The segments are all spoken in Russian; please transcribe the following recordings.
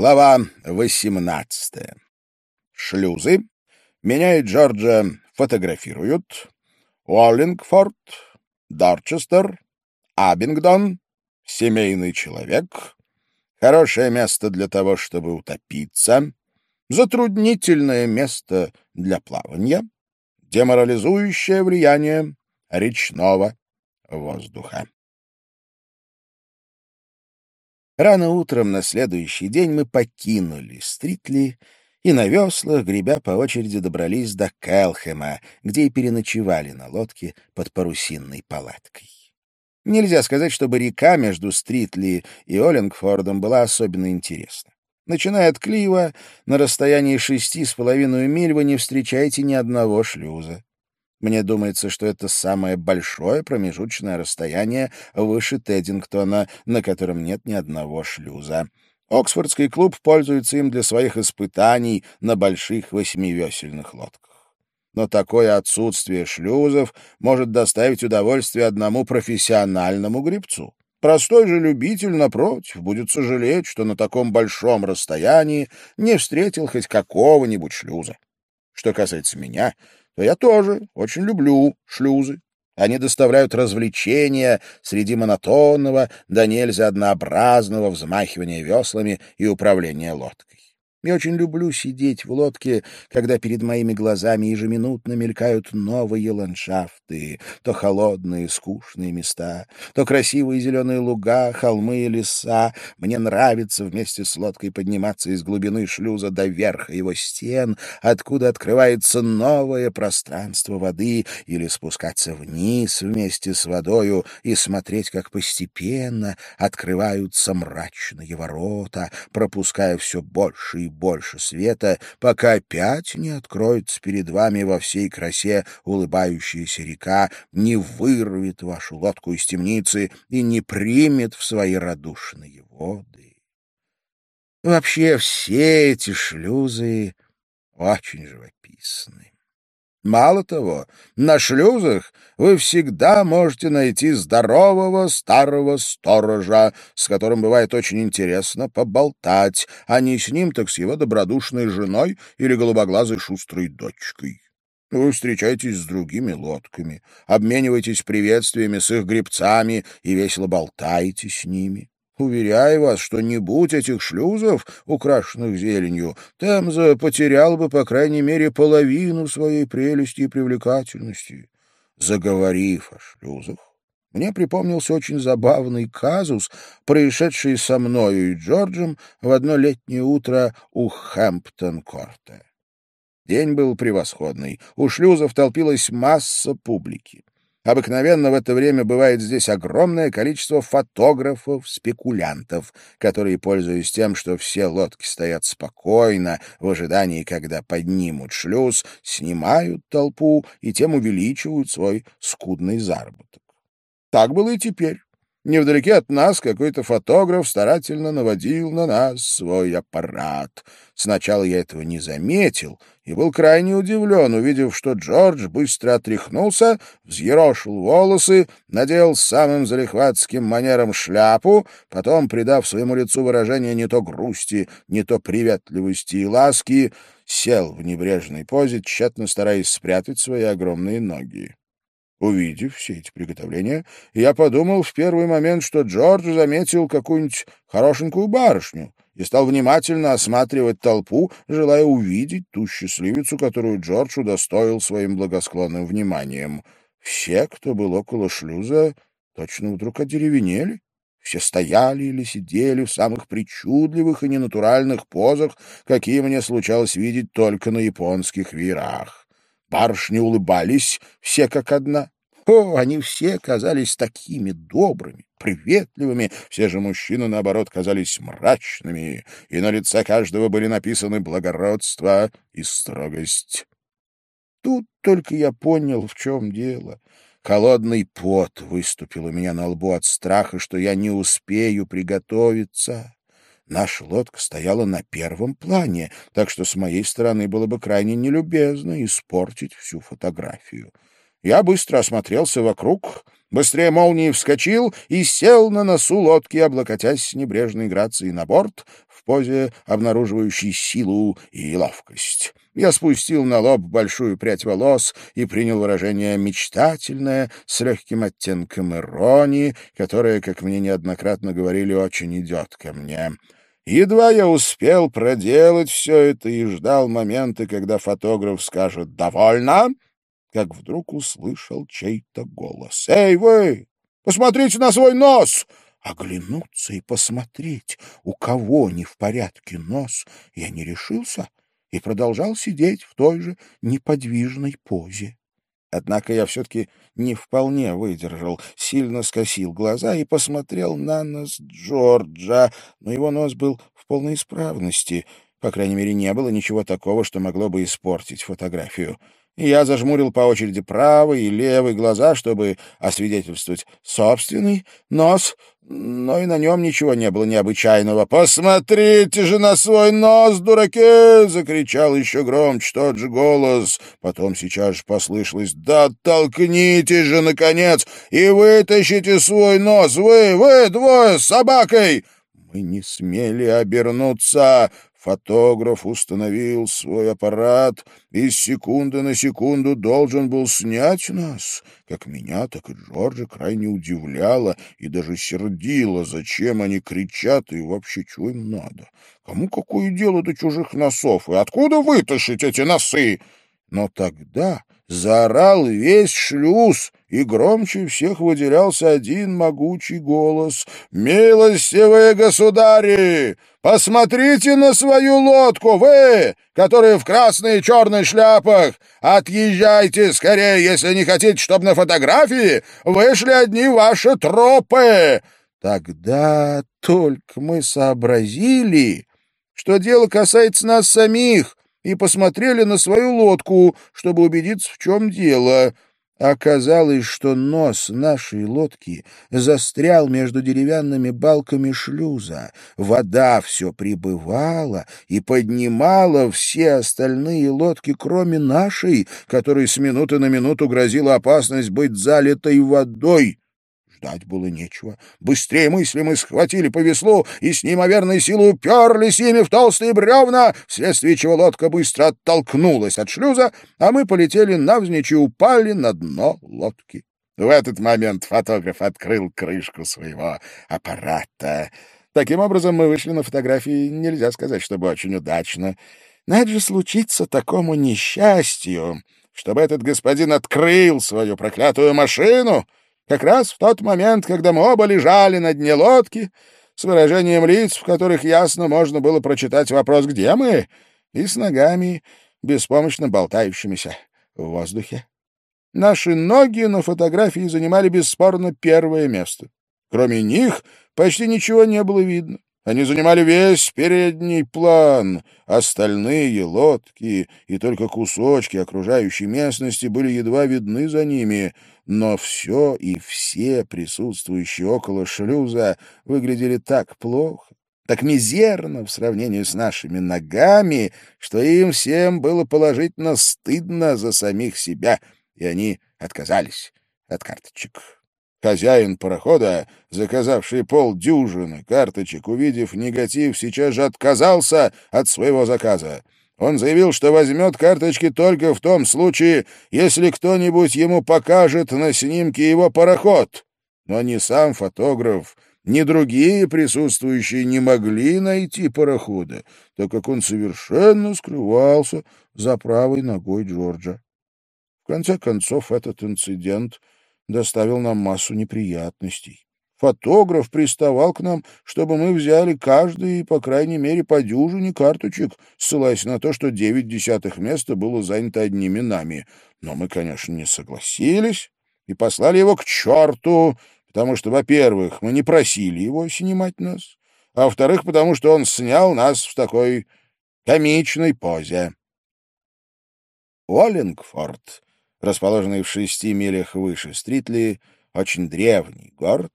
Глава 18. Шлюзы. Меня и Джорджа фотографируют. Уоллингфорд, Дорчестер, Абингдон, семейный человек, хорошее место для того, чтобы утопиться, затруднительное место для плавания, деморализующее влияние речного воздуха. Рано утром на следующий день мы покинули Стритли и на веслах, гребя по очереди, добрались до Келхема, где и переночевали на лодке под парусинной палаткой. Нельзя сказать, чтобы река между Стритли и Оллингфордом была особенно интересна. Начиная от Клива, на расстоянии шести с половиной миль вы не встречаете ни одного шлюза. Мне думается, что это самое большое промежуточное расстояние выше Теддингтона, на котором нет ни одного шлюза. Оксфордский клуб пользуется им для своих испытаний на больших восьмивесельных лодках. Но такое отсутствие шлюзов может доставить удовольствие одному профессиональному гребцу. Простой же любитель, напротив, будет сожалеть, что на таком большом расстоянии не встретил хоть какого-нибудь шлюза. Что касается меня, то я тоже очень люблю шлюзы. Они доставляют развлечения среди монотонного, да нельзя однообразного взмахивания веслами и управления лодкой. Я очень люблю сидеть в лодке, когда перед моими глазами ежеминутно мелькают новые ландшафты, то холодные, скучные места, то красивые зеленые луга, холмы и леса. Мне нравится вместе с лодкой подниматься из глубины шлюза до верха его стен, откуда открывается новое пространство воды, или спускаться вниз вместе с водою и смотреть, как постепенно открываются мрачные ворота, пропуская все больше и больше света, пока опять не откроется перед вами во всей красе улыбающаяся река, не вырвет вашу лодку из темницы и не примет в свои радушные воды. Вообще все эти шлюзы очень живописны. Мало того, на шлюзах вы всегда можете найти здорового старого сторожа, с которым бывает очень интересно поболтать, а не с ним, так с его добродушной женой или голубоглазой шустрой дочкой. Вы встречаетесь с другими лодками, обмениваетесь приветствиями с их гребцами и весело болтаете с ними. Уверяю вас, что не будь этих шлюзов, украшенных зеленью, Темза потерял бы, по крайней мере, половину своей прелести и привлекательности. Заговорив о шлюзах, мне припомнился очень забавный казус, происшедший со мною и Джорджем в одно летнее утро у Хэмптон-корта. День был превосходный. У шлюзов толпилась масса публики. Обыкновенно в это время бывает здесь огромное количество фотографов-спекулянтов, которые, пользуясь тем, что все лодки стоят спокойно в ожидании, когда поднимут шлюз, снимают толпу и тем увеличивают свой скудный заработок. Так было и теперь. Невдалеке от нас какой-то фотограф старательно наводил на нас свой аппарат. Сначала я этого не заметил и был крайне удивлен, увидев, что Джордж быстро отряхнулся, взъерошил волосы, надел самым залихватским манером шляпу, потом, придав своему лицу выражение не то грусти, не то приветливости и ласки, сел в небрежной позе, тщетно стараясь спрятать свои огромные ноги. Увидев все эти приготовления, я подумал в первый момент, что Джордж заметил какую-нибудь хорошенькую барышню и стал внимательно осматривать толпу, желая увидеть ту счастливицу, которую Джордж удостоил своим благосклонным вниманием. Все, кто был около шлюза, точно вдруг одеревенели. Все стояли или сидели в самых причудливых и ненатуральных позах, какие мне случалось видеть только на японских веерах. Барышни улыбались, все как одна. О, они все казались такими добрыми, приветливыми, все же мужчины, наоборот, казались мрачными, и на лице каждого были написаны благородство и строгость. Тут только я понял, в чем дело. Холодный пот выступил у меня на лбу от страха, что я не успею приготовиться. Наша лодка стояла на первом плане, так что с моей стороны было бы крайне нелюбезно испортить всю фотографию. Я быстро осмотрелся вокруг, быстрее молнии вскочил и сел на носу лодки, облокотясь с небрежной грацией на борт в позе, обнаруживающей силу и ловкость. Я спустил на лоб большую прядь волос и принял выражение «мечтательное» с легким оттенком иронии, которое, как мне неоднократно говорили, очень идет ко мне. Едва я успел проделать все это и ждал момента, когда фотограф скажет «довольно», как вдруг услышал чей-то голос. «Эй, вы! Посмотрите на свой нос!» Оглянуться и посмотреть, у кого не в порядке нос, я не решился и продолжал сидеть в той же неподвижной позе. Однако я все-таки не вполне выдержал, сильно скосил глаза и посмотрел на нос Джорджа, но его нос был в полной исправности. По крайней мере, не было ничего такого, что могло бы испортить фотографию я зажмурил по очереди правый и левый глаза, чтобы освидетельствовать собственный нос, но и на нем ничего не было необычайного. «Посмотрите же на свой нос, дураки!» — закричал еще громче тот же голос. Потом сейчас же послышалось «Да толкните же, наконец, и вытащите свой нос! Вы, вы двое с собакой!» Мы не смели обернуться. Фотограф установил свой аппарат и с секунды на секунду должен был снять нас. Как меня, так и Джорджа крайне удивляло и даже сердило, зачем они кричат и вообще чего им надо. Кому какое дело до чужих носов и откуда вытащить эти носы? Но тогда заорал весь шлюз, и громче всех выделялся один могучий голос. «Милостивые государи! Посмотрите на свою лодку, вы, которые в красной и черной шляпах! Отъезжайте скорее, если не хотите, чтобы на фотографии вышли одни ваши тропы!» Тогда только мы сообразили, что дело касается нас самих, и посмотрели на свою лодку, чтобы убедиться, в чем дело. Оказалось, что нос нашей лодки застрял между деревянными балками шлюза. Вода все прибывала и поднимала все остальные лодки, кроме нашей, которой с минуты на минуту грозила опасность быть залитой водой. Ждать было нечего. Быстрее мысли мы схватили по веслу и с неимоверной силой уперлись ими в толстые бревна, вследствие чего лодка быстро оттолкнулась от шлюза, а мы полетели навзничь и упали на дно лодки. В этот момент фотограф открыл крышку своего аппарата. Таким образом, мы вышли на фотографии, нельзя сказать, чтобы очень удачно. Надо же случиться такому несчастью, чтобы этот господин открыл свою проклятую машину — как раз в тот момент, когда мы оба лежали на дне лодки, с выражением лиц, в которых ясно можно было прочитать вопрос «Где мы?» и с ногами, беспомощно болтающимися в воздухе. Наши ноги на фотографии занимали бесспорно первое место. Кроме них почти ничего не было видно. Они занимали весь передний план. Остальные лодки и только кусочки окружающей местности были едва видны за ними, но все и все присутствующие около шлюза выглядели так плохо, так мизерно в сравнении с нашими ногами, что им всем было положительно стыдно за самих себя, и они отказались от карточек. Хозяин парохода, заказавший полдюжины карточек, увидев негатив, сейчас же отказался от своего заказа. Он заявил, что возьмет карточки только в том случае, если кто-нибудь ему покажет на снимке его пароход. Но ни сам фотограф, ни другие присутствующие не могли найти парохода, так как он совершенно скрывался за правой ногой Джорджа. В конце концов, этот инцидент доставил нам массу неприятностей. Фотограф приставал к нам, чтобы мы взяли каждый, по крайней мере, по дюжине карточек, ссылаясь на то, что девять десятых места было занято одними нами. Но мы, конечно, не согласились и послали его к черту, потому что, во-первых, мы не просили его снимать нас, а во-вторых, потому что он снял нас в такой комичной позе. Уоллингфорд расположенный в шести милях выше Стритли, очень древний город,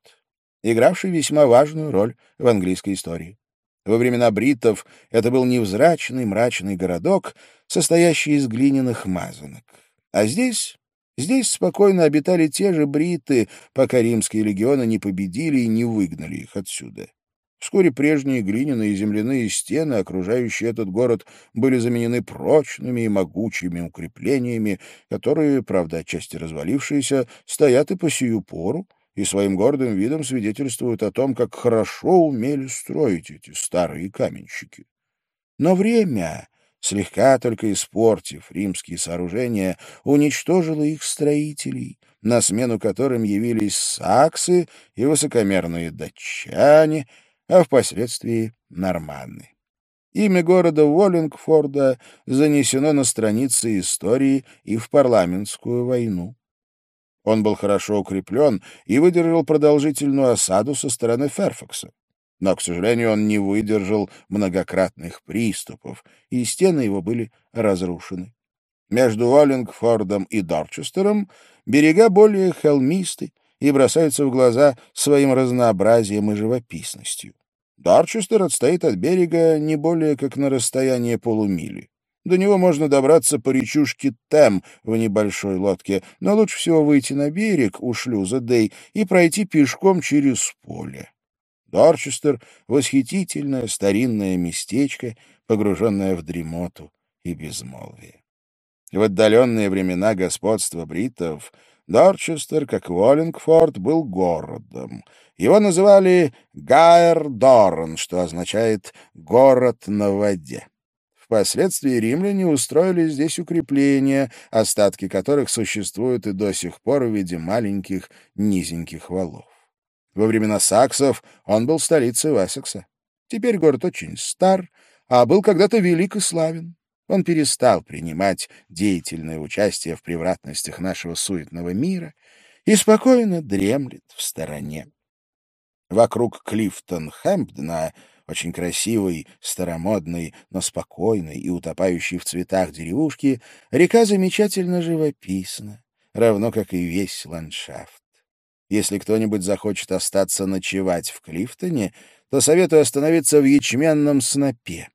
игравший весьма важную роль в английской истории. Во времена бриттов это был невзрачный мрачный городок, состоящий из глиняных мазанок. А здесь Здесь спокойно обитали те же бриты, пока римские легионы не победили и не выгнали их отсюда. Вскоре прежние глиняные и земляные стены, окружающие этот город, были заменены прочными и могучими укреплениями, которые, правда, отчасти развалившиеся, стоят и по сию пору, и своим гордым видом свидетельствуют о том, как хорошо умели строить эти старые каменщики. Но время, слегка только испортив римские сооружения, уничтожило их строителей, на смену которым явились саксы и высокомерные датчане, а впоследствии норманны. Имя города Уоллингфорда занесено на страницы истории и в парламентскую войну. Он был хорошо укреплен и выдержал продолжительную осаду со стороны Ферфакса. Но, к сожалению, он не выдержал многократных приступов, и стены его были разрушены. Между Уоллингфордом и Дорчестером берега более холмисты и бросаются в глаза своим разнообразием и живописностью. Дорчестер отстоит от берега не более как на расстояние полумили. До него можно добраться по речушке Тем в небольшой лодке, но лучше всего выйти на берег у шлюза Дей и пройти пешком через поле. Дорчестер — восхитительное старинное местечко, погруженное в дремоту и безмолвие. В отдаленные времена господства бритов Дорчестер, как Уоллингфорд, был городом. Его называли Гайер-Дорн, что означает «город на воде». Впоследствии римляне устроили здесь укрепления, остатки которых существуют и до сих пор в виде маленьких низеньких валов. Во времена саксов он был столицей Уэссекса. Теперь город очень стар, а был когда-то велик и славен. Он перестал принимать деятельное участие в превратностях нашего суетного мира и спокойно дремлет в стороне. Вокруг Клифтон-Хэмпдена очень красивой, старомодной, но спокойной и утопающей в цветах деревушки, река замечательно живописна, равно как и весь ландшафт. Если кто-нибудь захочет остаться ночевать в Клифтоне, то советую остановиться в ячменном снопе.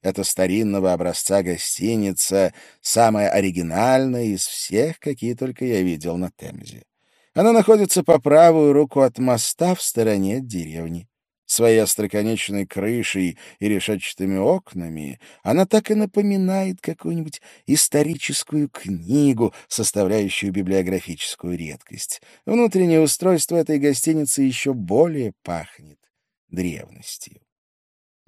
Это старинного образца гостиница, самая оригинальная из всех, какие только я видел на Темзе. Она находится по правую руку от моста в стороне от деревни. Своей остроконечной крышей и решетчатыми окнами она так и напоминает какую-нибудь историческую книгу, составляющую библиографическую редкость. Внутреннее устройство этой гостиницы еще более пахнет древностью.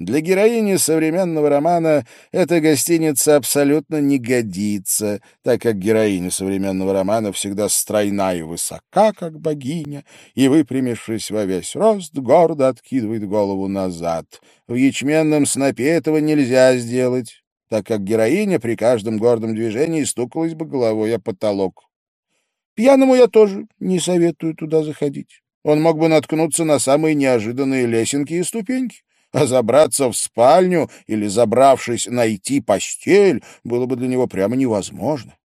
Для героини современного романа эта гостиница абсолютно не годится, так как героиня современного романа всегда стройна и высока, как богиня, и, выпрямившись во весь рост, гордо откидывает голову назад. В ячменном снопе этого нельзя сделать, так как героиня при каждом гордом движении стукалась бы головой о потолок. Пьяному я тоже не советую туда заходить. Он мог бы наткнуться на самые неожиданные лесенки и ступеньки а забраться в спальню или, забравшись, найти постель было бы для него прямо невозможно.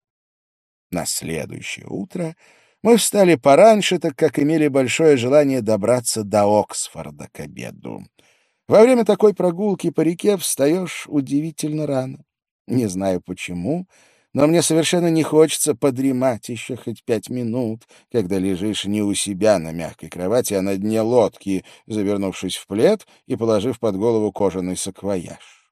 На следующее утро мы встали пораньше, так как имели большое желание добраться до Оксфорда к обеду. Во время такой прогулки по реке встаешь удивительно рано. Не знаю почему, но мне совершенно не хочется подремать еще хоть пять минут, когда лежишь не у себя на мягкой кровати, а на дне лодки, завернувшись в плед и положив под голову кожаный саквояж.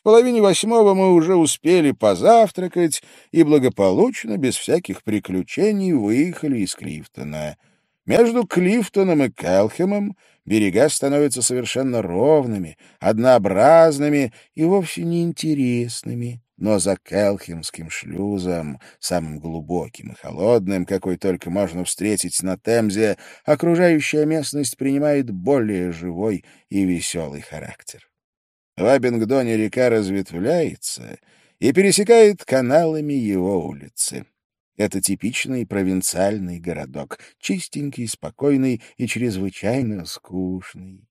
В половине восьмого мы уже успели позавтракать и благополучно, без всяких приключений, выехали из Клифтона. Между Клифтоном и Келхемом берега становятся совершенно ровными, однообразными и вовсе неинтересными но за Келхимским шлюзом, самым глубоким и холодным, какой только можно встретить на Темзе, окружающая местность принимает более живой и веселый характер. В Абингдоне река разветвляется и пересекает каналами его улицы. Это типичный провинциальный городок, чистенький, спокойный и чрезвычайно скучный.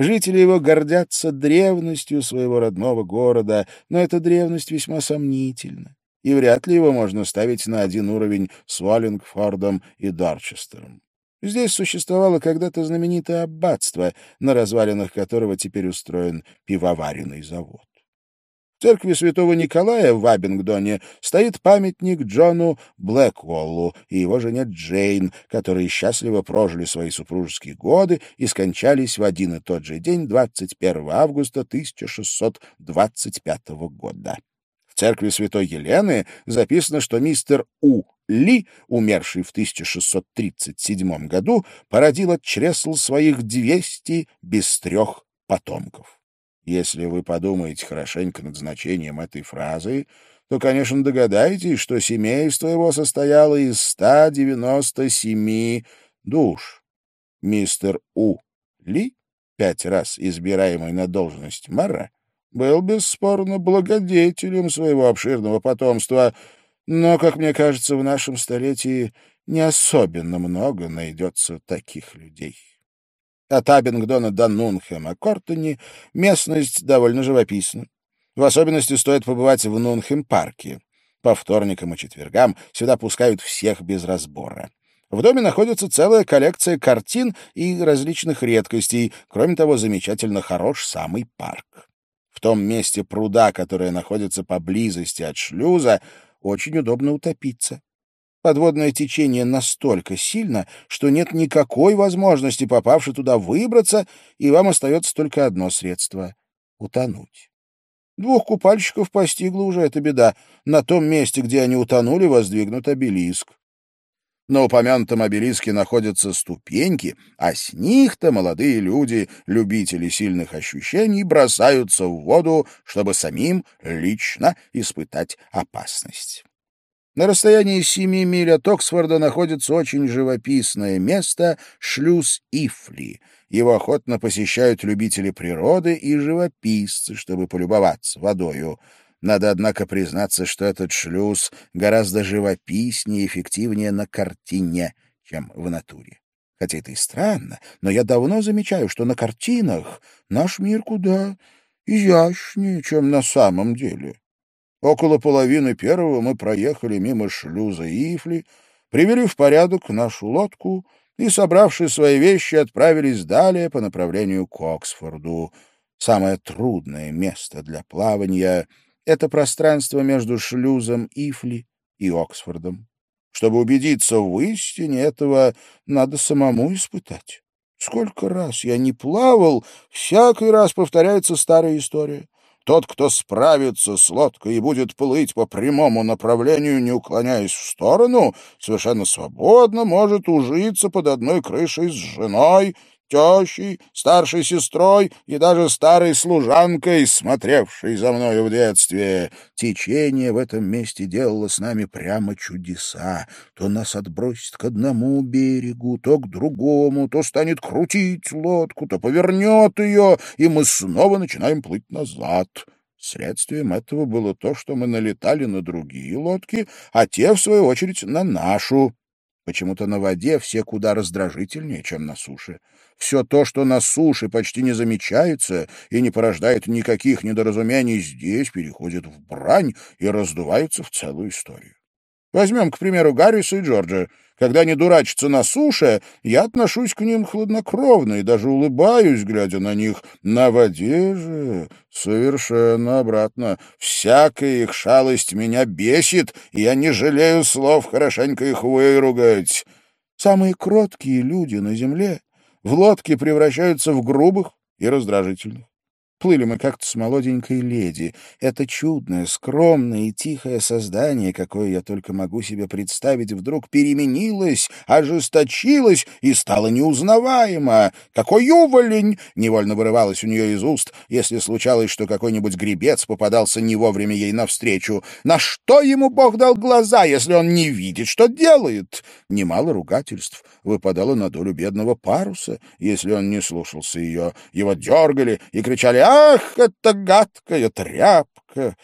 Жители его гордятся древностью своего родного города, но эта древность весьма сомнительна, и вряд ли его можно ставить на один уровень с Уоллингфордом и Дорчестером. Здесь существовало когда-то знаменитое аббатство, на развалинах которого теперь устроен пивоваренный завод. В церкви святого Николая в Абингдоне стоит памятник Джону Блэкволлу и его жене Джейн, которые счастливо прожили свои супружеские годы и скончались в один и тот же день, 21 августа 1625 года. В церкви святой Елены записано, что мистер У. Ли, умерший в 1637 году, породил от чресл своих 200 без трех потомков. Если вы подумаете хорошенько над значением этой фразы, то, конечно, догадаетесь, что семейство его состояло из 197 душ. Мистер У. Ли, пять раз избираемый на должность мэра, был бесспорно благодетелем своего обширного потомства, но, как мне кажется, в нашем столетии не особенно много найдется таких людей. От Абингдона до Нунхема Кортони местность довольно живописна. В особенности стоит побывать в Нунхем-парке. По вторникам и четвергам сюда пускают всех без разбора. В доме находится целая коллекция картин и различных редкостей. Кроме того, замечательно хорош самый парк. В том месте пруда, которое находится поблизости от шлюза, очень удобно утопиться. Подводное течение настолько сильно, что нет никакой возможности, попавши туда, выбраться, и вам остается только одно средство — утонуть. Двух купальщиков постигла уже эта беда. На том месте, где они утонули, воздвигнут обелиск. На упомянутом обелиске находятся ступеньки, а с них-то молодые люди, любители сильных ощущений, бросаются в воду, чтобы самим лично испытать опасность. На расстоянии семи миль от Оксфорда находится очень живописное место — шлюз Ифли. Его охотно посещают любители природы и живописцы, чтобы полюбоваться водою. Надо, однако, признаться, что этот шлюз гораздо живописнее и эффективнее на картине, чем в натуре. Хотя это и странно, но я давно замечаю, что на картинах наш мир куда изящнее, чем на самом деле. Около половины первого мы проехали мимо шлюза Ифли, привели в порядок нашу лодку и, собравши свои вещи, отправились далее по направлению к Оксфорду. Самое трудное место для плавания — это пространство между шлюзом Ифли и Оксфордом. Чтобы убедиться в истине этого, надо самому испытать. Сколько раз я не плавал, всякий раз повторяется старая история. Тот, кто справится с лодкой и будет плыть по прямому направлению, не уклоняясь в сторону, совершенно свободно может ужиться под одной крышей с женой тещей, старшей сестрой и даже старой служанкой, смотревшей за мною в детстве. Течение в этом месте делало с нами прямо чудеса. То нас отбросит к одному берегу, то к другому, то станет крутить лодку, то повернет ее, и мы снова начинаем плыть назад. Следствием этого было то, что мы налетали на другие лодки, а те, в свою очередь, на нашу. Почему-то на воде все куда раздражительнее, чем на суше. Все то, что на суше почти не замечается и не порождает никаких недоразумений, здесь переходит в брань и раздувается в целую историю. Возьмем, к примеру, Гарриса и Джорджа. Когда они дурачатся на суше, я отношусь к ним хладнокровно и даже улыбаюсь, глядя на них. На воде же совершенно обратно. Всякая их шалость меня бесит, и я не жалею слов хорошенько их выругать. Самые кроткие люди на земле в лодке превращаются в грубых и раздражительных. Плыли мы как-то с молоденькой леди. Это чудное, скромное и тихое создание, какое я только могу себе представить, вдруг переменилось, ожесточилось и стало неузнаваемо. «Какой уволень!» — невольно вырывалось у нее из уст, если случалось, что какой-нибудь гребец попадался не вовремя ей навстречу. «На что ему Бог дал глаза, если он не видит, что делает?» Немало ругательств выпадало на долю бедного паруса, если он не слушался ее. Его дергали и кричали Ах, это гадкая тряпка!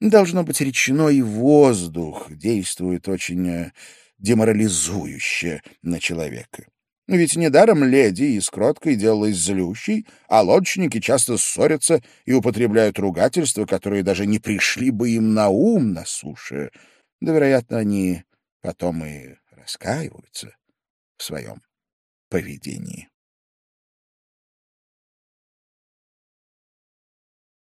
Должно быть, речной воздух действует очень э, деморализующе на человека. Ведь недаром леди из кроткой делалась злющей, а лодочники часто ссорятся и употребляют ругательства, которые даже не пришли бы им на ум на суше. Да, вероятно, они потом и раскаиваются в своем поведении.